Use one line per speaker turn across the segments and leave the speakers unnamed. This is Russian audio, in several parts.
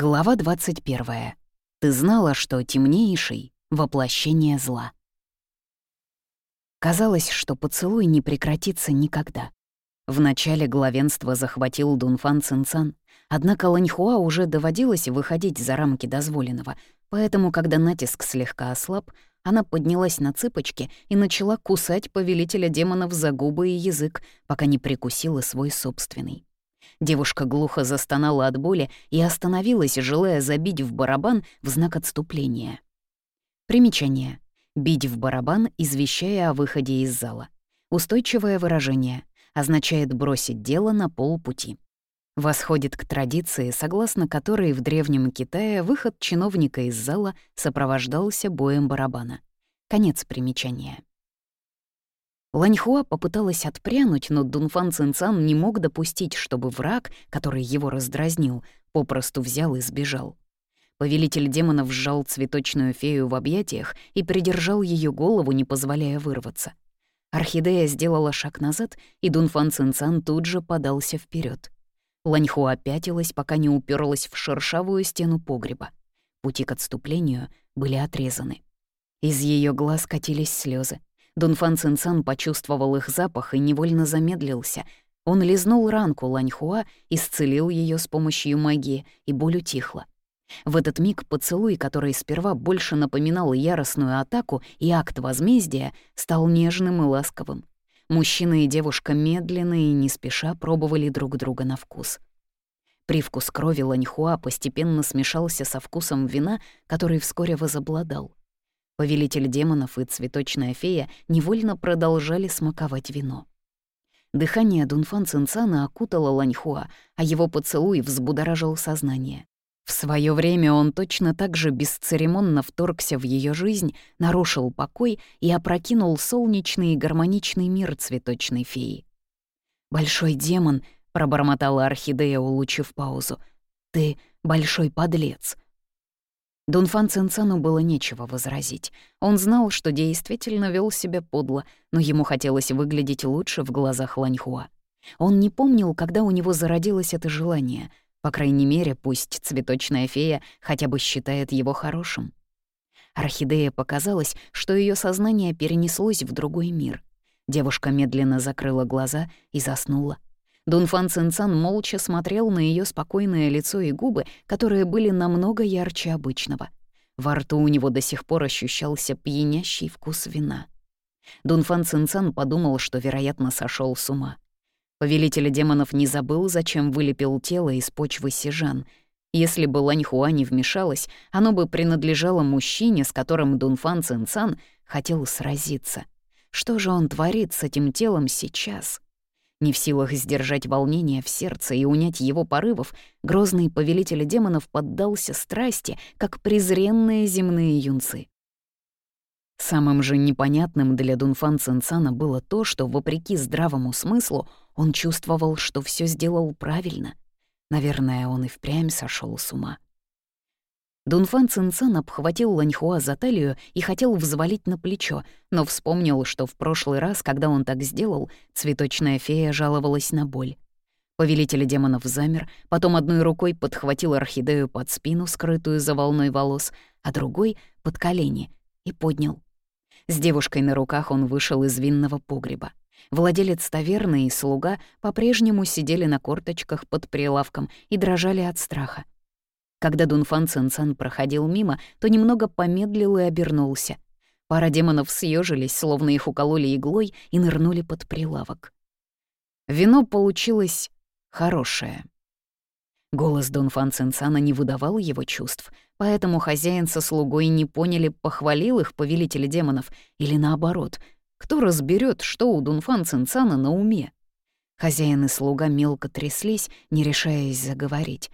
Глава 21. Ты знала, что темнейший — воплощение зла. Казалось, что поцелуй не прекратится никогда. В начале главенства захватил Дунфан Цинцан, однако Ланьхуа уже доводилось выходить за рамки дозволенного, поэтому, когда натиск слегка ослаб, она поднялась на цыпочки и начала кусать повелителя демонов за губы и язык, пока не прикусила свой собственный. Девушка глухо застонала от боли и остановилась, желая забить в барабан в знак отступления. Примечание. Бить в барабан, извещая о выходе из зала. Устойчивое выражение. Означает бросить дело на полпути. Восходит к традиции, согласно которой в Древнем Китае выход чиновника из зала сопровождался боем барабана. Конец примечания. Ланьхуа попыталась отпрянуть, но Дунфан Цинцан не мог допустить, чтобы враг, который его раздразнил, попросту взял и сбежал. Повелитель демонов сжал цветочную фею в объятиях и придержал ее голову, не позволяя вырваться. Орхидея сделала шаг назад, и Дунфан Цинцан тут же подался вперед. Ланьхуа пятилась, пока не уперлась в шершавую стену погреба. Пути к отступлению были отрезаны. Из ее глаз катились слезы. Дунфан Цинцан почувствовал их запах и невольно замедлился. Он лизнул ранку Ланьхуа, исцелил ее с помощью магии, и боль утихла. В этот миг поцелуй, который сперва больше напоминал яростную атаку и акт возмездия, стал нежным и ласковым. Мужчина и девушка медленно и не спеша пробовали друг друга на вкус. Привкус крови Ланьхуа постепенно смешался со вкусом вина, который вскоре возобладал. Повелитель демонов и цветочная фея невольно продолжали смаковать вино. Дыхание Дунфан Цинцана окутало Ланьхуа, а его поцелуй взбудоражил сознание. В свое время он точно так же бесцеремонно вторгся в ее жизнь, нарушил покой и опрокинул солнечный и гармоничный мир цветочной феи. «Большой демон», — пробормотала орхидея, улучив паузу, — «ты большой подлец». Дунфан Цинцану было нечего возразить. Он знал, что действительно вел себя подло, но ему хотелось выглядеть лучше в глазах Ланьхуа. Он не помнил, когда у него зародилось это желание. По крайней мере, пусть цветочная фея хотя бы считает его хорошим. Орхидея показалось, что ее сознание перенеслось в другой мир. Девушка медленно закрыла глаза и заснула. Дунфан Цинцан молча смотрел на ее спокойное лицо и губы, которые были намного ярче обычного. Во рту у него до сих пор ощущался пьянящий вкус вина. Дунфан Цинцан подумал, что, вероятно, сошел с ума. Повелитель демонов не забыл, зачем вылепил тело из почвы сижан. Если бы Ланьхуа не вмешалась, оно бы принадлежало мужчине, с которым Дунфан Цинцан хотел сразиться. Что же он творит с этим телом сейчас? Не в силах сдержать волнение в сердце и унять его порывов, грозный повелитель демонов поддался страсти, как презренные земные юнцы. Самым же непонятным для Дунфан Цинцана было то, что, вопреки здравому смыслу, он чувствовал, что все сделал правильно. Наверное, он и впрямь сошел с ума. Дунфан Цинцан обхватил Ланьхуа за талию и хотел взвалить на плечо, но вспомнил, что в прошлый раз, когда он так сделал, цветочная фея жаловалась на боль. Повелитель демонов замер, потом одной рукой подхватил орхидею под спину, скрытую за волной волос, а другой — под колени, и поднял. С девушкой на руках он вышел из винного погреба. Владелец таверны и слуга по-прежнему сидели на корточках под прилавком и дрожали от страха. Когда Дунфан Цинцан проходил мимо, то немного помедлил и обернулся. Пара демонов съежились, словно их укололи иглой, и нырнули под прилавок. Вино получилось хорошее. Голос Дунфан Цинцана не выдавал его чувств, поэтому хозяин со слугой не поняли, похвалил их повелитель демонов или наоборот. Кто разберет, что у Дунфан Цинцана на уме? Хозяин и слуга мелко тряслись, не решаясь заговорить.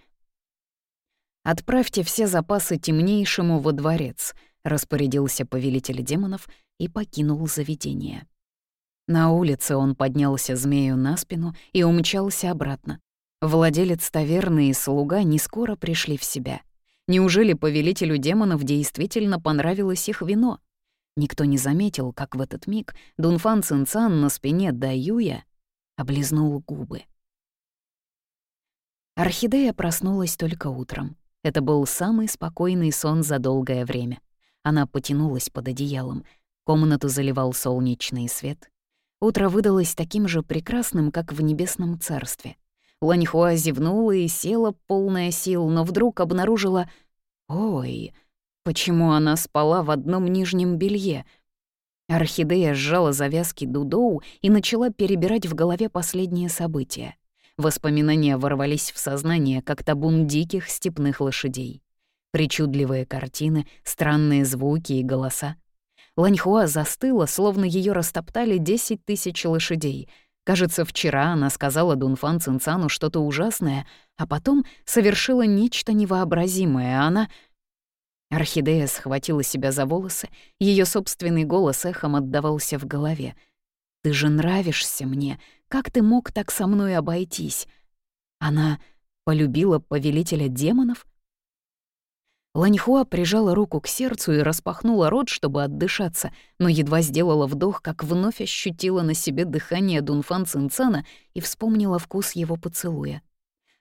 «Отправьте все запасы темнейшему во дворец», — распорядился повелитель демонов и покинул заведение. На улице он поднялся змею на спину и умчался обратно. Владелец таверны и слуга не скоро пришли в себя. Неужели повелителю демонов действительно понравилось их вино? Никто не заметил, как в этот миг Дунфан Цинцан на спине Даюя облизнул губы. Орхидея проснулась только утром. Это был самый спокойный сон за долгое время. Она потянулась под одеялом. Комнату заливал солнечный свет. Утро выдалось таким же прекрасным, как в небесном царстве. Ланьхуа зевнула и села, полная сил, но вдруг обнаружила... Ой, почему она спала в одном нижнем белье? Орхидея сжала завязки Дудоу и начала перебирать в голове последние события. Воспоминания ворвались в сознание, как табун диких степных лошадей. Причудливые картины, странные звуки и голоса. Ланьхуа застыла, словно ее растоптали десять тысяч лошадей. Кажется, вчера она сказала Дунфан Цинцану что-то ужасное, а потом совершила нечто невообразимое. Она... Орхидея схватила себя за волосы, ее собственный голос эхом отдавался в голове. «Ты же нравишься мне, как ты мог так со мной обойтись? Она полюбила повелителя демонов? Ланьхуа прижала руку к сердцу и распахнула рот, чтобы отдышаться, но едва сделала вдох, как вновь ощутила на себе дыхание Дунфан Цинцана и вспомнила вкус его поцелуя.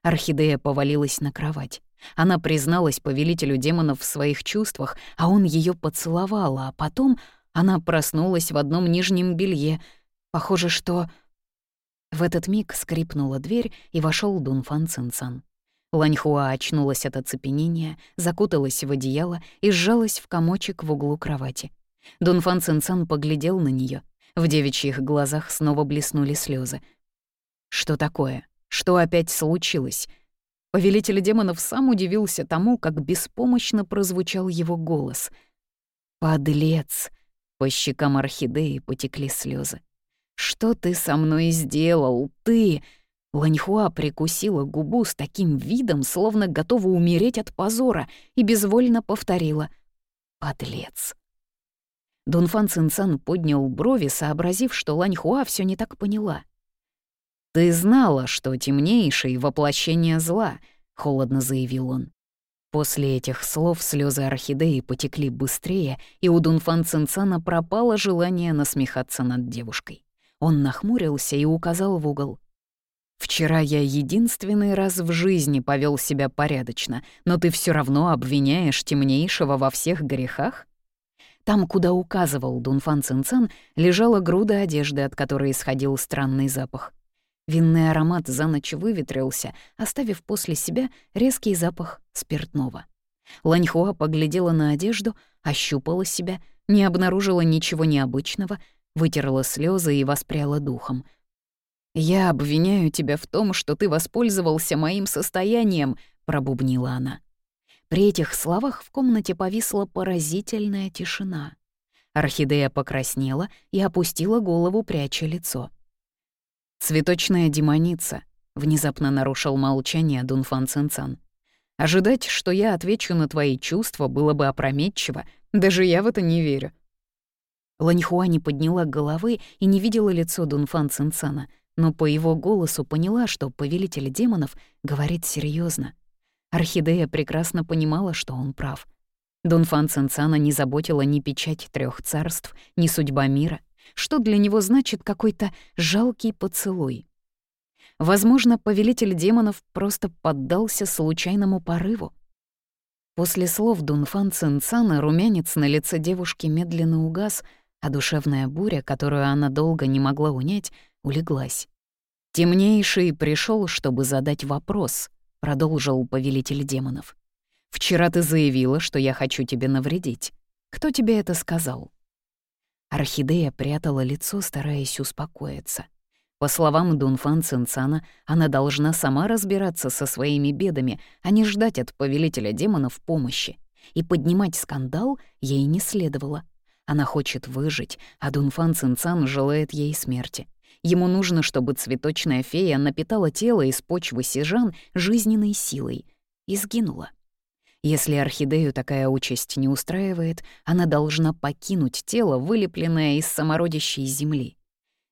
Орхидея повалилась на кровать. Она призналась повелителю демонов в своих чувствах, а он ее поцеловал, а потом она проснулась в одном нижнем белье. Похоже, что в этот миг скрипнула дверь, и вошел Дунфан Цинцан. Ланьхуа очнулась от оцепенения, закуталась в одеяло и сжалась в комочек в углу кровати. Дунфан Цинцан поглядел на нее. В девичьих глазах снова блеснули слезы. «Что такое? Что опять случилось?» Повелитель демонов сам удивился тому, как беспомощно прозвучал его голос. «Подлец!» По щекам орхидеи потекли слезы. «Что ты со мной сделал, ты?» Ланьхуа прикусила губу с таким видом, словно готова умереть от позора, и безвольно повторила «Подлец». Дунфан Цинцан поднял брови, сообразив, что Ланьхуа все не так поняла. «Ты знала, что темнейший — воплощение зла», — холодно заявил он. После этих слов слезы орхидеи потекли быстрее, и у Дунфан Цинцана пропало желание насмехаться над девушкой. Он нахмурился и указал в угол. «Вчера я единственный раз в жизни повел себя порядочно, но ты все равно обвиняешь темнейшего во всех грехах?» Там, куда указывал Дунфан Цинцан, лежала груда одежды, от которой исходил странный запах. Винный аромат за ночь выветрился, оставив после себя резкий запах спиртного. Ланьхуа поглядела на одежду, ощупала себя, не обнаружила ничего необычного — вытерла слезы и воспряла духом. «Я обвиняю тебя в том, что ты воспользовался моим состоянием», — пробубнила она. При этих словах в комнате повисла поразительная тишина. Орхидея покраснела и опустила голову, пряча лицо. «Цветочная демоница», — внезапно нарушил молчание Дунфан Цинцан. «Ожидать, что я отвечу на твои чувства, было бы опрометчиво. Даже я в это не верю. Ланьхуа не подняла головы и не видела лицо Дунфан Цинцана, но по его голосу поняла, что повелитель демонов говорит серьезно. Орхидея прекрасно понимала, что он прав. Дунфан Цинцана не заботила ни печать трех царств, ни судьба мира, что для него значит какой-то жалкий поцелуй. Возможно, повелитель демонов просто поддался случайному порыву. После слов Дунфан Цинцана румянец на лице девушки медленно угас — а душевная буря, которую она долго не могла унять, улеглась. «Темнейший пришел, чтобы задать вопрос», — продолжил повелитель демонов. «Вчера ты заявила, что я хочу тебе навредить. Кто тебе это сказал?» Орхидея прятала лицо, стараясь успокоиться. По словам Дунфан Цинцана, она должна сама разбираться со своими бедами, а не ждать от повелителя демонов помощи. И поднимать скандал ей не следовало. Она хочет выжить, а Дунфан Цинцан желает ей смерти. Ему нужно, чтобы цветочная фея напитала тело из почвы сижан жизненной силой и сгинула. Если орхидею такая участь не устраивает, она должна покинуть тело, вылепленное из самородящей земли.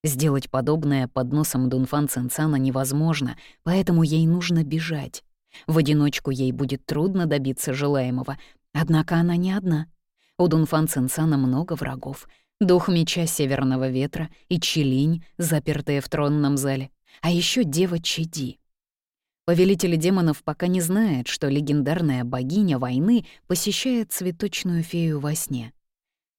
Сделать подобное под носом Дунфан Цинцана невозможно, поэтому ей нужно бежать. В одиночку ей будет трудно добиться желаемого, однако она не одна — у Дунфан Цинцана много врагов. Дух меча Северного Ветра и Челинь, запертые в тронном зале. А еще дева Чеди. Повелитель демонов пока не знает, что легендарная богиня войны посещает цветочную фею во сне.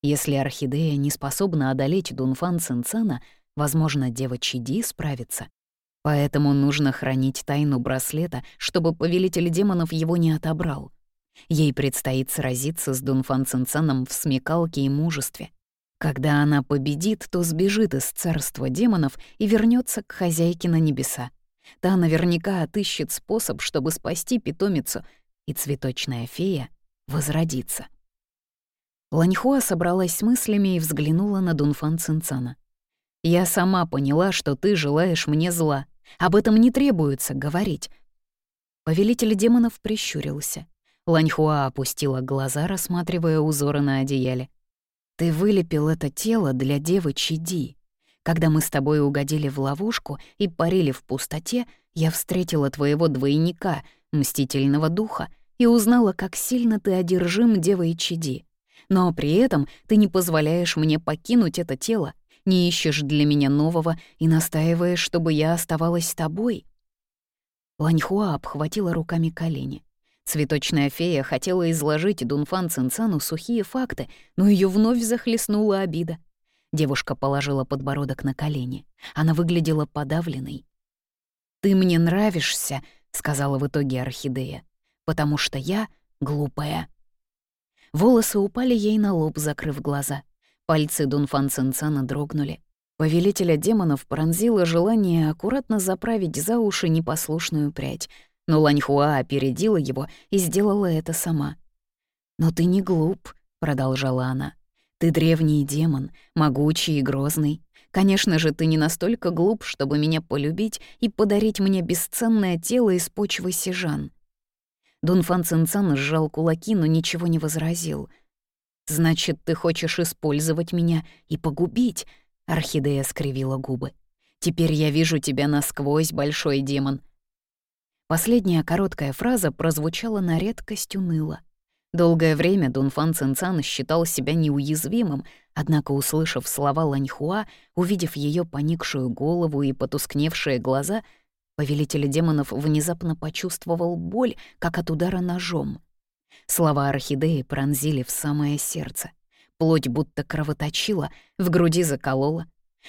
Если орхидея не способна одолеть Дунфан Цинцана, возможно, дева Чиди справится. Поэтому нужно хранить тайну браслета, чтобы повелитель демонов его не отобрал. Ей предстоит сразиться с Дунфан Цинцаном в смекалке и мужестве. Когда она победит, то сбежит из царства демонов и вернется к хозяйке на небеса. Та наверняка отыщет способ, чтобы спасти питомицу, и цветочная фея возродится. Ланьхуа собралась с мыслями и взглянула на Дунфан Цинцана. «Я сама поняла, что ты желаешь мне зла. Об этом не требуется говорить». Повелитель демонов прищурился. Ланьхуа опустила глаза, рассматривая узоры на одеяле. «Ты вылепил это тело для девы Чиди. Когда мы с тобой угодили в ловушку и парили в пустоте, я встретила твоего двойника, мстительного духа, и узнала, как сильно ты одержим девой Чиди. Но при этом ты не позволяешь мне покинуть это тело, не ищешь для меня нового и настаиваешь, чтобы я оставалась с тобой». Ланьхуа обхватила руками колени. Цветочная фея хотела изложить Дунфан Цинцану сухие факты, но ее вновь захлестнула обида. Девушка положила подбородок на колени. Она выглядела подавленной. «Ты мне нравишься», — сказала в итоге Орхидея, «потому что я глупая». Волосы упали ей на лоб, закрыв глаза. Пальцы Дунфан Цинцана дрогнули. Повелителя демонов пронзило желание аккуратно заправить за уши непослушную прядь, но Ланьхуа опередила его и сделала это сама. «Но ты не глуп», — продолжала она. Ты древний демон, могучий и грозный. Конечно же, ты не настолько глуп, чтобы меня полюбить и подарить мне бесценное тело из почвы сижан. Дунфан Цинцан сжал кулаки, но ничего не возразил. «Значит, ты хочешь использовать меня и погубить?» Орхидея скривила губы. «Теперь я вижу тебя насквозь, большой демон». Последняя короткая фраза прозвучала на редкость уныло. Долгое время Дунфан Цинцан считал себя неуязвимым, однако, услышав слова Ланьхуа, увидев ее поникшую голову и потускневшие глаза, повелитель демонов внезапно почувствовал боль, как от удара ножом. Слова орхидеи пронзили в самое сердце. Плоть будто кровоточила, в груди заколола.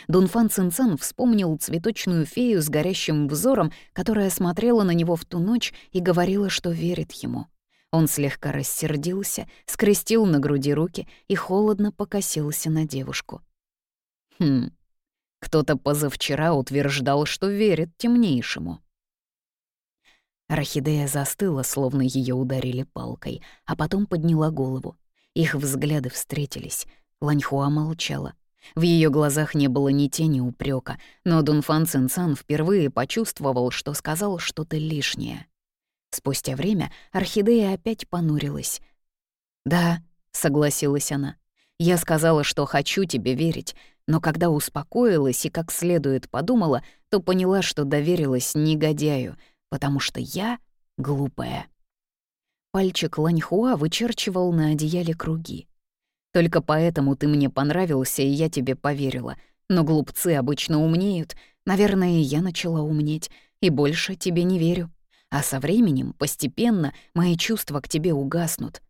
Дунфан Цинцан вспомнил цветочную фею с горящим взором, которая смотрела на него в ту ночь и говорила, что верит ему — он слегка рассердился, скрестил на груди руки и холодно покосился на девушку. «Хм, кто-то позавчера утверждал, что верит темнейшему». Орхидея застыла, словно ее ударили палкой, а потом подняла голову. Их взгляды встретились. Ланьхуа молчала. В ее глазах не было ни тени упрека, но Дунфан Цинцан впервые почувствовал, что сказал что-то лишнее. Спустя время орхидея опять понурилась. «Да», — согласилась она, — «я сказала, что хочу тебе верить, но когда успокоилась и как следует подумала, то поняла, что доверилась негодяю, потому что я глупая». Пальчик Ланьхуа вычерчивал на одеяле круги. «Только поэтому ты мне понравился, и я тебе поверила. Но глупцы обычно умнеют. Наверное, я начала умнеть, и больше тебе не верю» а со временем, постепенно, мои чувства к тебе угаснут.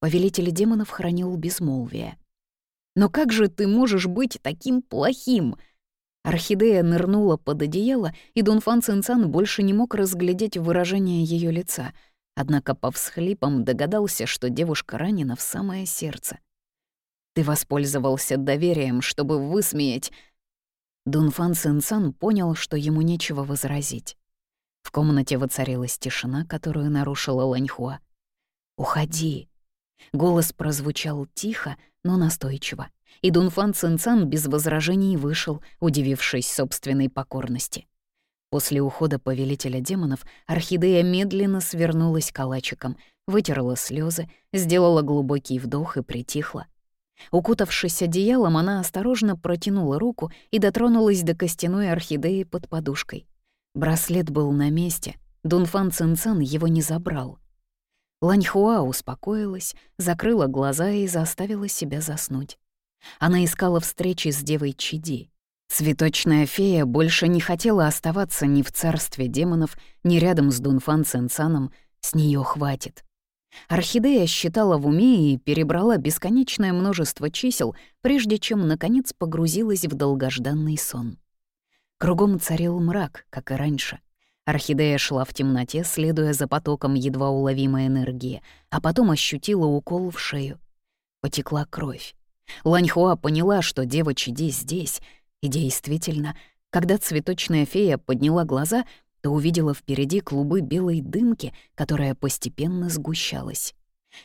Повелитель демонов хранил безмолвие. «Но как же ты можешь быть таким плохим?» Орхидея нырнула под одеяло, и Дунфан Цинцан больше не мог разглядеть выражение ее лица, однако по всхлипам догадался, что девушка ранена в самое сердце. «Ты воспользовался доверием, чтобы высмеять...» Дунфан Цинцан понял, что ему нечего возразить. В комнате воцарилась тишина, которую нарушила Ланьхуа. «Уходи!» Голос прозвучал тихо, но настойчиво, и Дунфан Цинцан без возражений вышел, удивившись собственной покорности. После ухода повелителя демонов орхидея медленно свернулась калачиком, вытерла слезы, сделала глубокий вдох и притихла. Укутавшись одеялом, она осторожно протянула руку и дотронулась до костяной орхидеи под подушкой. Браслет был на месте, Дунфан Цинцан его не забрал. Ланьхуа успокоилась, закрыла глаза и заставила себя заснуть. Она искала встречи с девой Чиди. Цветочная фея больше не хотела оставаться ни в царстве демонов, ни рядом с Дунфан Цинцаном, с нее хватит. Орхидея считала в уме и перебрала бесконечное множество чисел, прежде чем, наконец, погрузилась в долгожданный сон. Кругом царил мрак, как и раньше. Орхидея шла в темноте, следуя за потоком едва уловимой энергии, а потом ощутила укол в шею. Потекла кровь. Ланьхуа поняла, что дева Чиди здесь, и действительно, когда цветочная фея подняла глаза, то увидела впереди клубы белой дымки, которая постепенно сгущалась.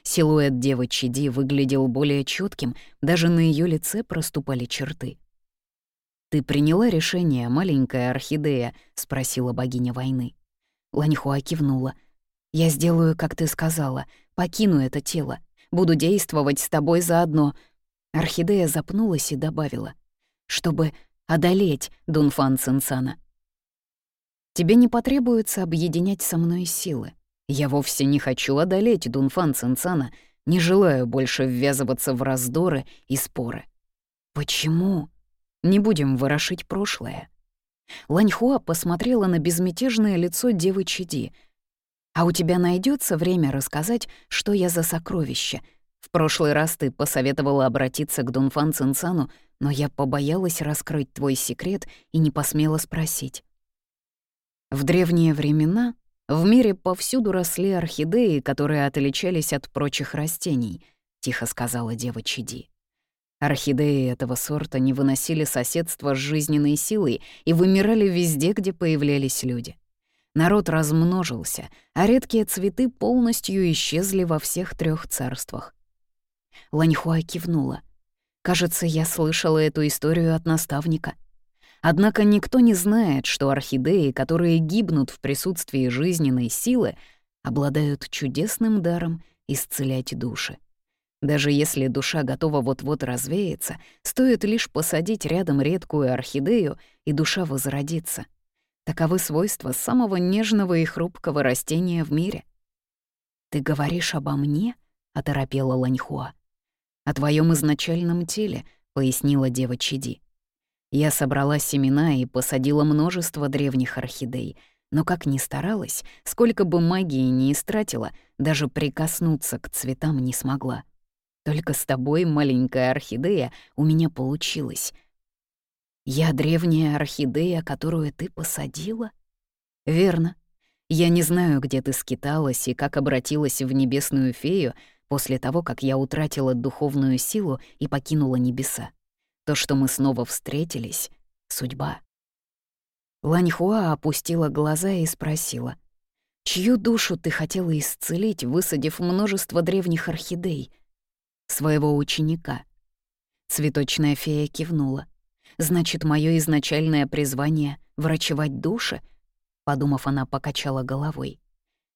Силуэт девы Чиди выглядел более четким, даже на ее лице проступали черты. «Ты приняла решение, маленькая орхидея?» — спросила богиня войны. Ланьхуа кивнула. «Я сделаю, как ты сказала, покину это тело. Буду действовать с тобой заодно». Орхидея запнулась и добавила. «Чтобы одолеть Дунфан Цинцана». Тебе не потребуется объединять со мной силы. Я вовсе не хочу одолеть Дунфан Цинцана, не желаю больше ввязываться в раздоры и споры. Почему? Не будем ворошить прошлое. Ланьхуа посмотрела на безмятежное лицо девы Чиди. «А у тебя найдется время рассказать, что я за сокровище? В прошлый раз ты посоветовала обратиться к Дунфан Цинцану, но я побоялась раскрыть твой секрет и не посмела спросить. В древние времена в мире повсюду росли орхидеи, которые отличались от прочих растений, тихо сказала дева Чиди. Орхидеи этого сорта не выносили соседства с жизненной силой и вымирали везде, где появлялись люди. Народ размножился, а редкие цветы полностью исчезли во всех трех царствах. Ланьхуа кивнула. «Кажется, я слышала эту историю от наставника». Однако никто не знает, что орхидеи, которые гибнут в присутствии жизненной силы, обладают чудесным даром исцелять души. Даже если душа готова вот-вот развеяться, стоит лишь посадить рядом редкую орхидею, и душа возродится. Таковы свойства самого нежного и хрупкого растения в мире. «Ты говоришь обо мне?» — оторопела Ланьхуа. «О твоем изначальном теле», — пояснила дева Чиди. Я собрала семена и посадила множество древних орхидей, но как ни старалась, сколько бы магии ни истратила, даже прикоснуться к цветам не смогла. Только с тобой, маленькая орхидея, у меня получилось. Я древняя орхидея, которую ты посадила? Верно. Я не знаю, где ты скиталась и как обратилась в небесную фею после того, как я утратила духовную силу и покинула небеса. То, что мы снова встретились — судьба. Ланьхуа опустила глаза и спросила, «Чью душу ты хотела исцелить, высадив множество древних орхидей?» «Своего ученика». Цветочная фея кивнула. «Значит, мое изначальное призвание — врачевать души?» Подумав, она покачала головой.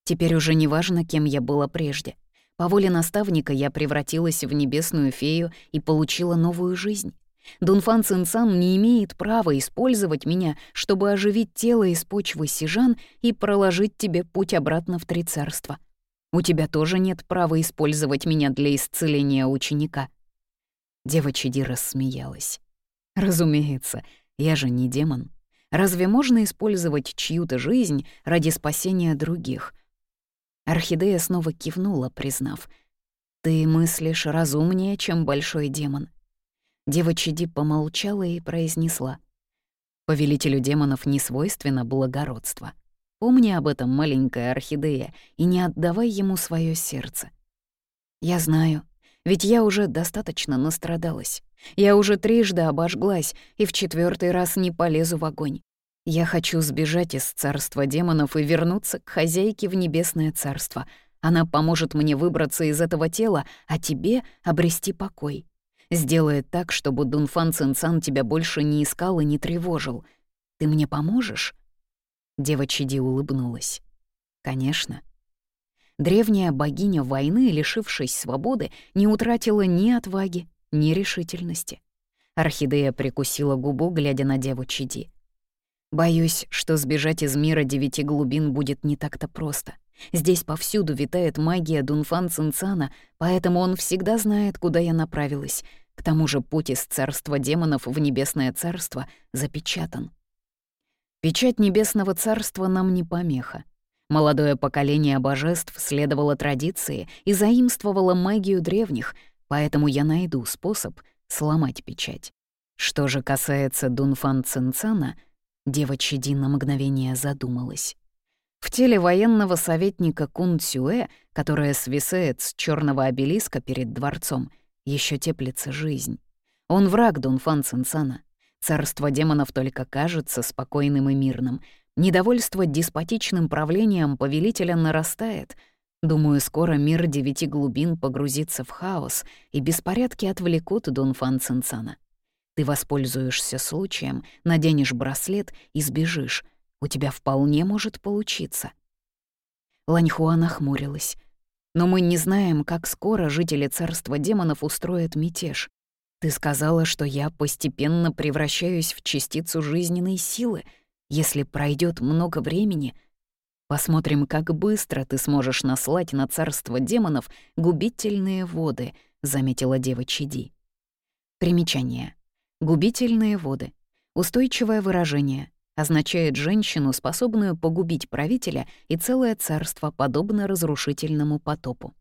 «Теперь уже не важно, кем я была прежде. По воле наставника я превратилась в небесную фею и получила новую жизнь. Дунфан Цинцан не имеет права использовать меня, чтобы оживить тело из почвы сижан и проложить тебе путь обратно в Три Царства. У тебя тоже нет права использовать меня для исцеления ученика». Дева Чиди рассмеялась. «Разумеется, я же не демон. Разве можно использовать чью-то жизнь ради спасения других?» Орхидея снова кивнула, признав. «Ты мыслишь разумнее, чем большой демон. Дева Чиди помолчала и произнесла. «Повелителю демонов не свойственно благородство. Помни об этом, маленькая орхидея, и не отдавай ему свое сердце». «Я знаю, ведь я уже достаточно настрадалась. Я уже трижды обожглась и в четвертый раз не полезу в огонь. Я хочу сбежать из царства демонов и вернуться к хозяйке в небесное царство. Она поможет мне выбраться из этого тела, а тебе обрести покой. Сделает так, чтобы Дунфан Цинцан тебя больше не искал и не тревожил. Ты мне поможешь?» Дева Чиди улыбнулась. «Конечно». Древняя богиня войны, лишившись свободы, не утратила ни отваги, ни решительности. Орхидея прикусила губу, глядя на деву Чиди. «Боюсь, что сбежать из мира девяти глубин будет не так-то просто. Здесь повсюду витает магия Дунфан Цинцана, поэтому он всегда знает, куда я направилась. К тому же путь из царства демонов в небесное царство запечатан. Печать небесного царства нам не помеха. Молодое поколение божеств следовало традиции и заимствовало магию древних, поэтому я найду способ сломать печать. Что же касается Дунфан Цинцана, дева Чеди на мгновение задумалась. В теле военного советника Кун Цюэ, которая свисает с черного обелиска перед дворцом, еще теплится жизнь. Он враг Дунфан Цинцана. Царство демонов только кажется спокойным и мирным. Недовольство деспотичным правлением повелителя нарастает. Думаю, скоро мир девяти глубин погрузится в хаос, и беспорядки отвлекут Дунфан Цинцана. Ты воспользуешься случаем, наденешь браслет и сбежишь, у тебя вполне может получиться». Ланьхуа нахмурилась. «Но мы не знаем, как скоро жители царства демонов устроят мятеж. Ты сказала, что я постепенно превращаюсь в частицу жизненной силы. Если пройдет много времени, посмотрим, как быстро ты сможешь наслать на царство демонов губительные воды», — заметила дева Чиди. Примечание. Губительные воды. Устойчивое выражение означает женщину, способную погубить правителя и целое царство, подобно разрушительному потопу.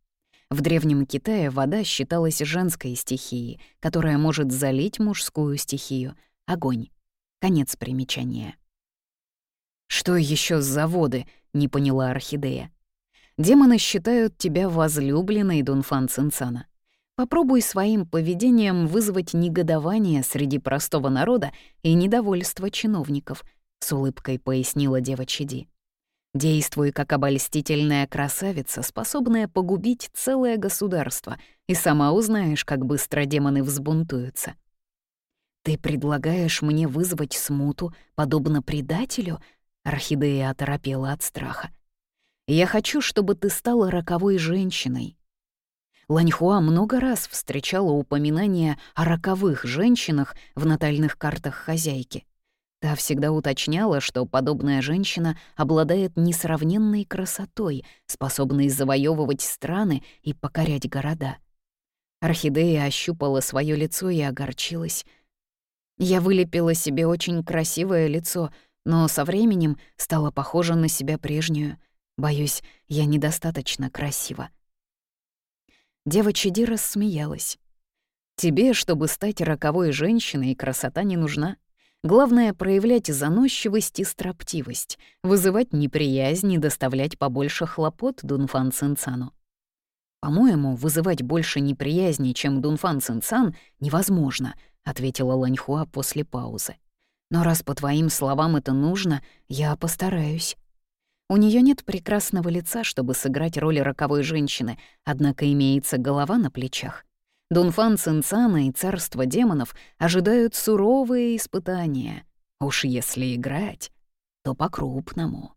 В Древнем Китае вода считалась женской стихией, которая может залить мужскую стихию — огонь. Конец примечания. «Что еще за воды?» — не поняла Орхидея. «Демоны считают тебя возлюбленной, Дунфан Цинцана. Попробуй своим поведением вызвать негодование среди простого народа и недовольство чиновников —— с улыбкой пояснила дева Чиди. «Действуй как обольстительная красавица, способная погубить целое государство, и сама узнаешь, как быстро демоны взбунтуются». «Ты предлагаешь мне вызвать смуту, подобно предателю?» Орхидея оторопела от страха. «Я хочу, чтобы ты стала роковой женщиной». Ланьхуа много раз встречала упоминания о роковых женщинах в натальных картах хозяйки. Та всегда уточняла, что подобная женщина обладает несравненной красотой, способной завоевывать страны и покорять города. Орхидея ощупала свое лицо и огорчилась. Я вылепила себе очень красивое лицо, но со временем стала похожа на себя прежнюю. Боюсь, я недостаточно красива. Дева Чиди рассмеялась. «Тебе, чтобы стать роковой женщиной, красота не нужна. Главное — проявлять заносчивость и строптивость, вызывать неприязнь и доставлять побольше хлопот Дунфан Цинцану. «По-моему, вызывать больше неприязни, чем Дунфан Цинцан, невозможно», — ответила Ланьхуа после паузы. «Но раз по твоим словам это нужно, я постараюсь». У нее нет прекрасного лица, чтобы сыграть роль роковой женщины, однако имеется голова на плечах. Дунфан Цинцана и царство демонов ожидают суровые испытания. Уж если играть, то по-крупному.